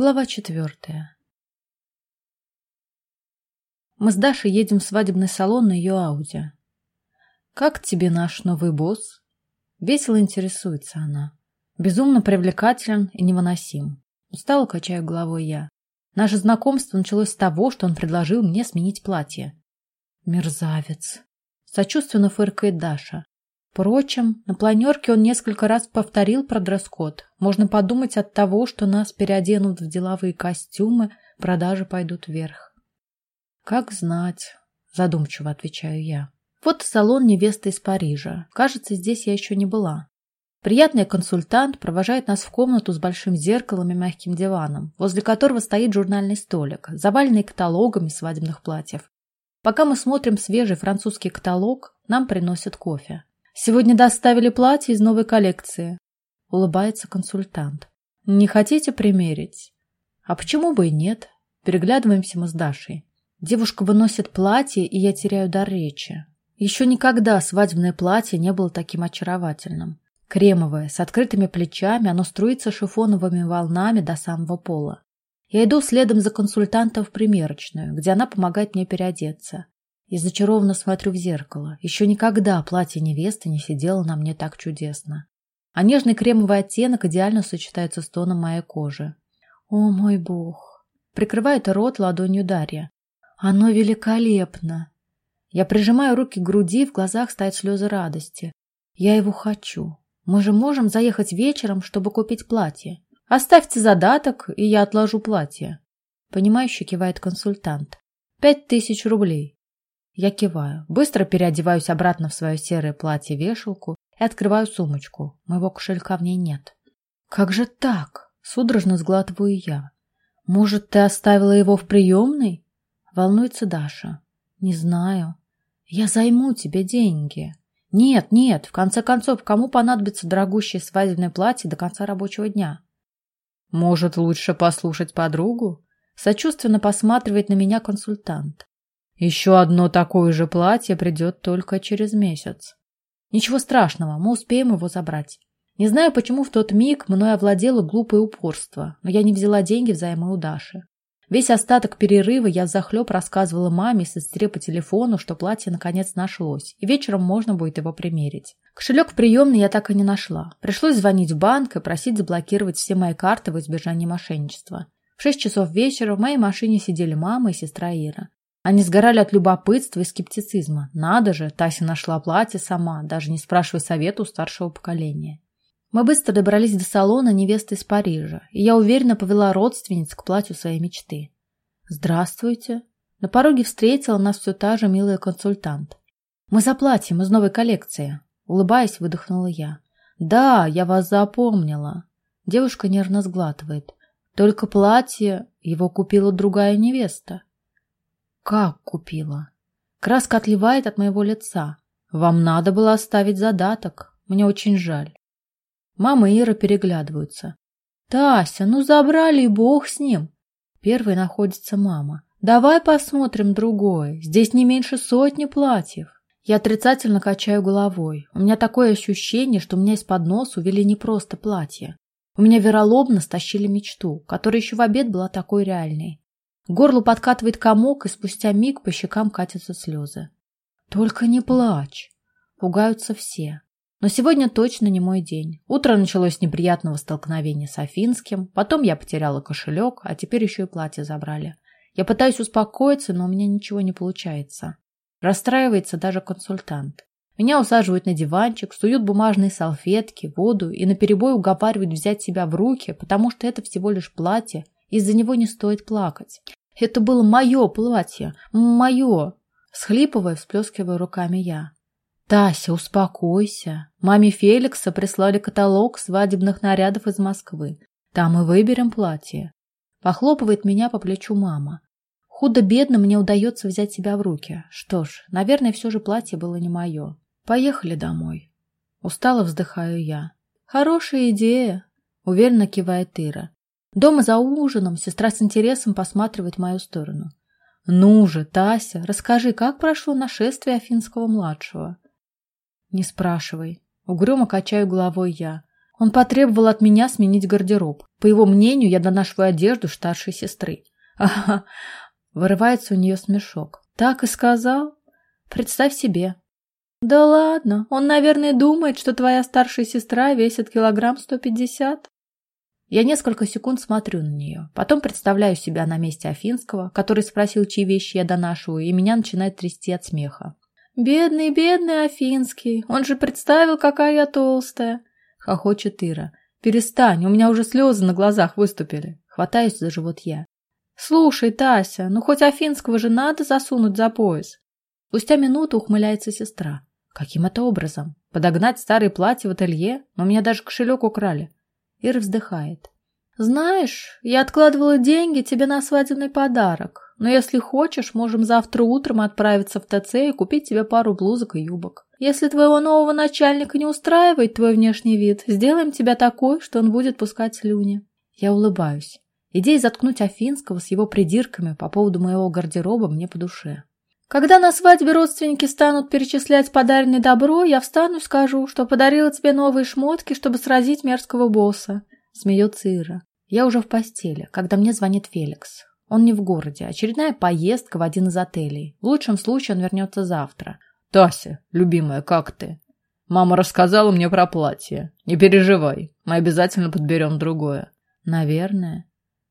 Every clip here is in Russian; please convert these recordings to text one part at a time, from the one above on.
Глава четвертая. Мы с Дашей едем в свадебный салон на ее Ауди. «Как тебе наш новый босс?» Весело интересуется она. Безумно привлекателен и невыносим. Устало качаю головой я. Наше знакомство началось с того, что он предложил мне сменить платье. Мерзавец. Сочувственно фыркает Даша. Впрочем, на планерке он несколько раз повторил про дресс-код. Можно подумать от того, что нас переоденут в деловые костюмы, продажи пойдут вверх. Как знать, задумчиво отвечаю я. Вот салон невесты из Парижа. Кажется, здесь я еще не была. Приятный консультант провожает нас в комнату с большим зеркалом и мягким диваном, возле которого стоит журнальный столик, заваленный каталогами свадебных платьев. Пока мы смотрим свежий французский каталог, нам приносят кофе. Сегодня доставили платье из новой коллекции. Улыбается консультант. Не хотите примерить? А почему бы и нет? Переглядываемся мы с Дашей. Девушка выносит платье, и я теряю дар речи. Еще никогда свадебное платье не было таким очаровательным. Кремовое, с открытыми плечами, оно струится шифоновыми волнами до самого пола. Я иду следом за консультантом в примерочную, где она помогает мне переодеться. И зачарованно смотрю в зеркало. Еще никогда платье невесты не сидело на мне так чудесно. А нежный кремовый оттенок идеально сочетается с тоном моей кожи. О, мой бог! Прикрывает рот ладонью Дарья. Оно великолепно! Я прижимаю руки к груди, в глазах стоят слезы радости. Я его хочу. Мы же можем заехать вечером, чтобы купить платье. Оставьте задаток, и я отложу платье. Понимающе кивает консультант. Пять тысяч рублей. Я киваю, быстро переодеваюсь обратно в свое серое платье-вешалку и открываю сумочку. Моего кошелька в ней нет. Как же так? Судорожно сглатываю я. Может, ты оставила его в приемной? Волнуется Даша. Не знаю. Я займу тебе деньги. Нет, нет, в конце концов, кому понадобится дорогущее свадебное платье до конца рабочего дня? Может, лучше послушать подругу? Сочувственно посматривает на меня консультант. Еще одно такое же платье придет только через месяц. Ничего страшного, мы успеем его забрать. Не знаю, почему в тот миг мной овладело глупое упорство, но я не взяла деньги взаймы у Даши. Весь остаток перерыва я захлеб рассказывала маме с сестре по телефону, что платье наконец нашлось, и вечером можно будет его примерить. Кошелек в приемной я так и не нашла. Пришлось звонить в банк и просить заблокировать все мои карты в избежание мошенничества. В шесть часов вечера в моей машине сидели мама и сестра Ира. Они сгорали от любопытства и скептицизма. Надо же, Тася нашла платье сама, даже не спрашивая совета у старшего поколения. Мы быстро добрались до салона невесты из Парижа, и я уверенно повела родственниц к платью своей мечты. «Здравствуйте!» На пороге встретила нас все та же милая консультант. «Мы за платьем из новой коллекции!» Улыбаясь, выдохнула я. «Да, я вас запомнила!» Девушка нервно сглатывает. «Только платье его купила другая невеста». Как купила? Краска отливает от моего лица. Вам надо было оставить задаток. Мне очень жаль. Мама и Ира переглядываются. Тася, ну забрали и бог с ним. Первой находится мама. Давай посмотрим другое. Здесь не меньше сотни платьев. Я отрицательно качаю головой. У меня такое ощущение, что меня из-под носа увели не просто платье. У меня вероломно стащили мечту, которая еще в обед была такой реальной. К горлу подкатывает комок, и спустя миг по щекам катятся слезы. Только не плачь. Пугаются все. Но сегодня точно не мой день. Утро началось с неприятного столкновения с Афинским, потом я потеряла кошелек, а теперь еще и платье забрали. Я пытаюсь успокоиться, но у меня ничего не получается. Расстраивается даже консультант. Меня усаживают на диванчик, суют бумажные салфетки, воду и наперебой уговаривают взять себя в руки, потому что это всего лишь платье, из-за него не стоит плакать. Это было мое платье, мое. Схлипывая, всплескивая руками я. Тася, успокойся. Маме Феликса прислали каталог свадебных нарядов из Москвы. Там и выберем платье. Похлопывает меня по плечу мама. Худо-бедно мне удается взять себя в руки. Что ж, наверное, все же платье было не мое. Поехали домой. Устало вздыхаю я. Хорошая идея, уверенно кивает Ира. Дома за ужином сестра с интересом посматривает в мою сторону. «Ну же, Тася, расскажи, как прошло нашествие Афинского-младшего?» «Не спрашивай». Угрюмо качаю головой я. Он потребовал от меня сменить гардероб. По его мнению, я донашиваю одежду старшей сестры. Ага, вырывается у нее смешок. Так и сказал? Представь себе. Да ладно, он, наверное, думает, что твоя старшая сестра весит килограмм сто пятьдесят. Я несколько секунд смотрю на нее, потом представляю себя на месте Афинского, который спросил, чьи вещи я донашиваю, и меня начинает трясти от смеха. «Бедный, бедный Афинский, он же представил, какая я толстая!» — хохочет Ира. «Перестань, у меня уже слезы на глазах выступили!» Хватаюсь за живот я. «Слушай, Тася, ну хоть Афинского же надо засунуть за пояс!» Спустя минуту ухмыляется сестра. «Каким это образом? Подогнать старые платья в ателье? Но у меня даже кошелек украли!» Ира вздыхает. «Знаешь, я откладывала деньги тебе на свадебный подарок, но если хочешь, можем завтра утром отправиться в ТЦ и купить тебе пару блузок и юбок. Если твоего нового начальника не устраивает твой внешний вид, сделаем тебя такой, что он будет пускать слюни». Я улыбаюсь. Идея заткнуть Афинского с его придирками по поводу моего гардероба мне по душе. Когда на свадьбе родственники станут перечислять подаренное добро, я встану и скажу, что подарила тебе новые шмотки, чтобы сразить мерзкого босса. Смеется Ира. Я уже в постели, когда мне звонит Феликс. Он не в городе. Очередная поездка в один из отелей. В лучшем случае он вернется завтра. Тася, любимая, как ты? Мама рассказала мне про платье. Не переживай, мы обязательно подберем другое. Наверное.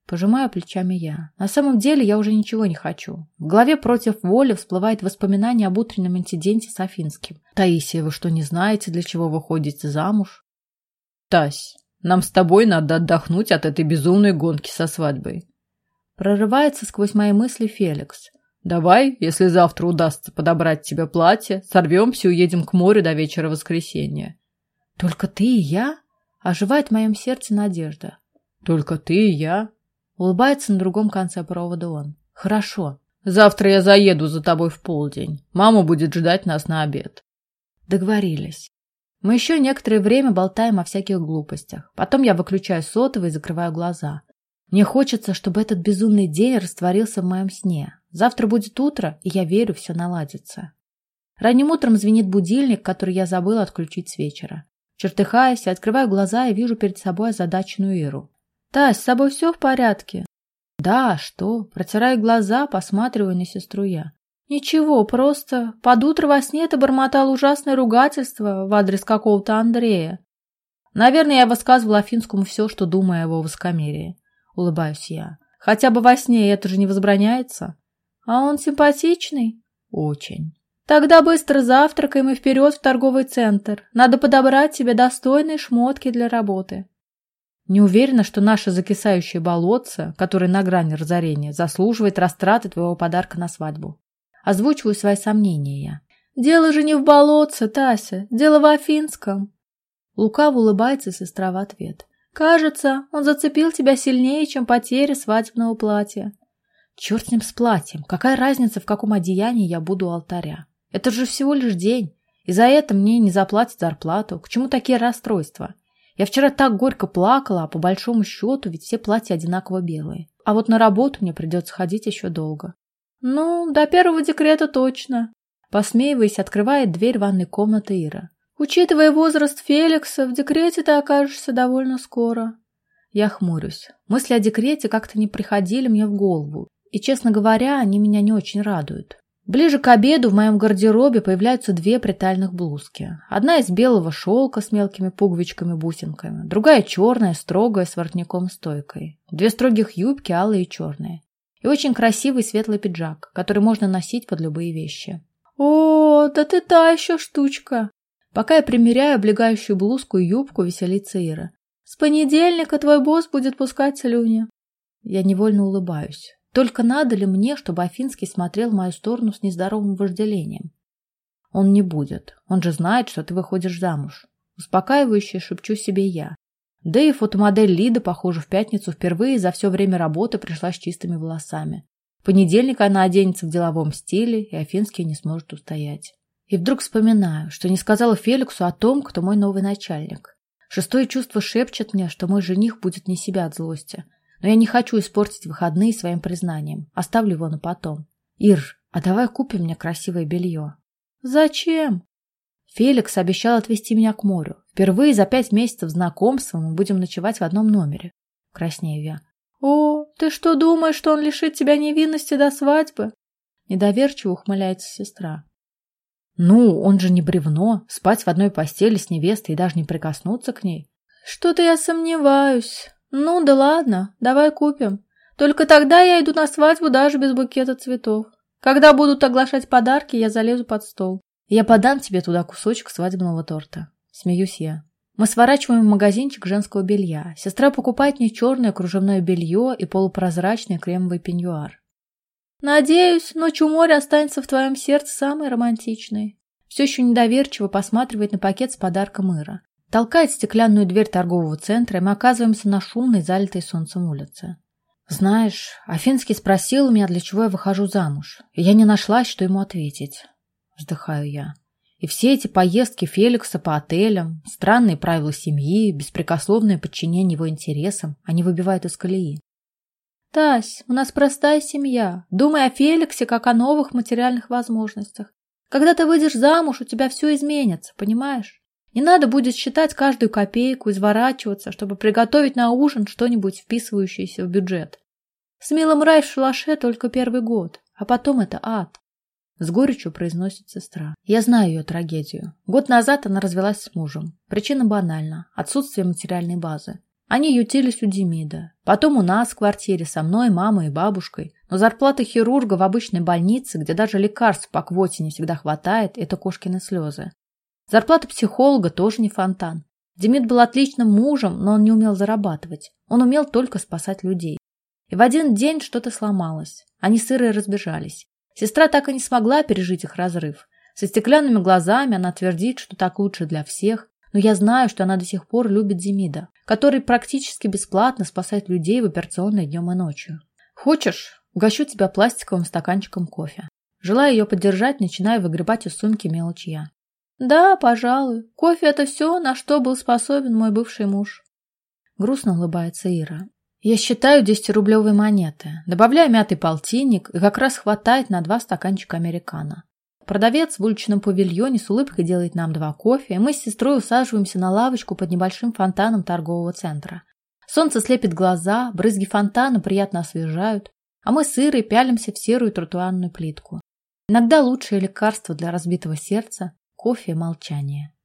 Пожимаю плечами я. На самом деле я уже ничего не хочу. В голове против воли всплывает воспоминание об утреннем инциденте с Афинским. Таисия, вы что, не знаете, для чего вы ходите замуж? Тась, нам с тобой надо отдохнуть от этой безумной гонки со свадьбой. Прорывается сквозь мои мысли Феликс. Давай, если завтра удастся подобрать тебе платье, сорвемся и уедем к морю до вечера воскресенья. Только ты и я? Оживает в моем сердце надежда. Только ты и я, Улыбается на другом конце провода он. Хорошо. Завтра я заеду за тобой в полдень. Мама будет ждать нас на обед. Договорились. Мы еще некоторое время болтаем о всяких глупостях. Потом я выключаю сотовый и закрываю глаза. Мне хочется, чтобы этот безумный день растворился в моем сне. Завтра будет утро, и я верю, все наладится. Ранним утром звенит будильник, который я забыла отключить с вечера. Чертыхаясь, открываю глаза и вижу перед собой озадаченную Иру. «Тась, с собой все в порядке?» «Да, что?» Протирая глаза, посматриваю на сестру я. «Ничего, просто под утро во сне ты бормотал ужасное ругательство в адрес какого-то Андрея. Наверное, я высказывала Афинскому все, что думаю о его высокомерии. Улыбаюсь я. Хотя бы во сне это же не возбраняется. А он симпатичный? Очень. Тогда быстро завтракаем и вперед в торговый центр. Надо подобрать тебе достойные шмотки для работы. Не уверена, что наше закисающее болотце, которое на грани разорения, заслуживает растраты твоего подарка на свадьбу. Озвучиваю свои сомнения я. Дело же не в болотце, Тася, дело в Афинском. Лукаво улыбается сестра в ответ. Кажется, он зацепил тебя сильнее, чем потеря свадебного платья. Черт с ним с платьем. Какая разница, в каком одеянии я буду у алтаря? Это же всего лишь день. И за это мне не заплатят зарплату. К чему такие расстройства? Я вчера так горько плакала, а по большому счету ведь все платья одинаково белые. А вот на работу мне придется ходить еще долго. Ну, до первого декрета точно. Посмеиваясь, открывает дверь ванной комнаты Ира. Учитывая возраст Феликса, в декрете ты окажешься довольно скоро. Я хмурюсь. Мысли о декрете как-то не приходили мне в голову. И, честно говоря, они меня не очень радуют. Ближе к обеду в моем гардеробе появляются две притальных блузки. Одна из белого шелка с мелкими пуговичками-бусинками, другая черная, строгая, с воротником-стойкой. Две строгих юбки, алые и черные. И очень красивый светлый пиджак, который можно носить под любые вещи. «О, да ты та еще штучка!» Пока я примеряю облегающую блузку и юбку, веселится Ира. «С понедельника твой босс будет пускать слюни». Я невольно улыбаюсь. Только надо ли мне, чтобы Афинский смотрел в мою сторону с нездоровым вожделением? Он не будет. Он же знает, что ты выходишь замуж. Успокаивающе шепчу себе я. Да и фотомодель Лида, похоже, в пятницу впервые за все время работы пришла с чистыми волосами. В понедельник она оденется в деловом стиле, и Афинский не сможет устоять. И вдруг вспоминаю, что не сказала Феликсу о том, кто мой новый начальник. Шестое чувство шепчет мне, что мой жених будет не себя от злости, но я не хочу испортить выходные своим признанием. Оставлю его на потом. Ир, а давай купим мне красивое белье. Зачем? Феликс обещал отвезти меня к морю. Впервые за пять месяцев знакомства мы будем ночевать в одном номере. Краснею я. О, ты что думаешь, что он лишит тебя невинности до свадьбы? Недоверчиво ухмыляется сестра. Ну, он же не бревно, спать в одной постели с невестой и даже не прикоснуться к ней. Что-то я сомневаюсь. Ну да ладно, давай купим. Только тогда я иду на свадьбу даже без букета цветов. Когда будут оглашать подарки, я залезу под стол. Я подам тебе туда кусочек свадебного торта. Смеюсь я. Мы сворачиваем в магазинчик женского белья. Сестра покупает мне черное кружевное белье и полупрозрачный кремовый пеньюар. Надеюсь, ночь у моря останется в твоем сердце самой романтичной. Все еще недоверчиво посматривает на пакет с подарком Ира. Толкает стеклянную дверь торгового центра, и мы оказываемся на шумной, залитой солнцем улице. Знаешь, Афинский спросил меня, для чего я выхожу замуж, и я не нашлась, что ему ответить. Вздыхаю я. И все эти поездки Феликса по отелям, странные правила семьи, беспрекословное подчинение его интересам, они выбивают из колеи. Тась, у нас простая семья. Думай о Феликсе, как о новых материальных возможностях. Когда ты выйдешь замуж, у тебя все изменится, понимаешь? Не надо будет считать каждую копейку, изворачиваться, чтобы приготовить на ужин что-нибудь вписывающееся в бюджет. С милым рай в шалаше только первый год, а потом это ад. С горечью произносит сестра. Я знаю ее трагедию. Год назад она развелась с мужем. Причина банальна – отсутствие материальной базы. Они ютились у Демида. Потом у нас в квартире со мной, мамой и бабушкой. Но зарплата хирурга в обычной больнице, где даже лекарств по квоте не всегда хватает, это кошкины слезы. Зарплата психолога тоже не фонтан. Демид был отличным мужем, но он не умел зарабатывать. Он умел только спасать людей. И в один день что-то сломалось. Они с Ирой разбежались. Сестра так и не смогла пережить их разрыв. Со стеклянными глазами она твердит, что так лучше для всех, но я знаю, что она до сих пор любит Демида, который практически бесплатно спасает людей в операционной днем и ночью. Хочешь, угощу тебя пластиковым стаканчиком кофе. Желая ее поддержать, начинаю выгребать из сумки мелочи я. Да, пожалуй. Кофе – это все, на что был способен мой бывший муж. Грустно улыбается Ира. Я считаю десятирублевые монеты, добавляю мятый полтинник, и как раз хватает на два стаканчика американо. Продавец в уличном павильоне с улыбкой делает нам два кофе, и мы с сестрой усаживаемся на лавочку под небольшим фонтаном торгового центра. Солнце слепит глаза, брызги фонтана приятно освежают, а мы с Ирой пялимся в серую тротуарную плитку. Иногда лучшее лекарство для разбитого сердца – кофе молчание.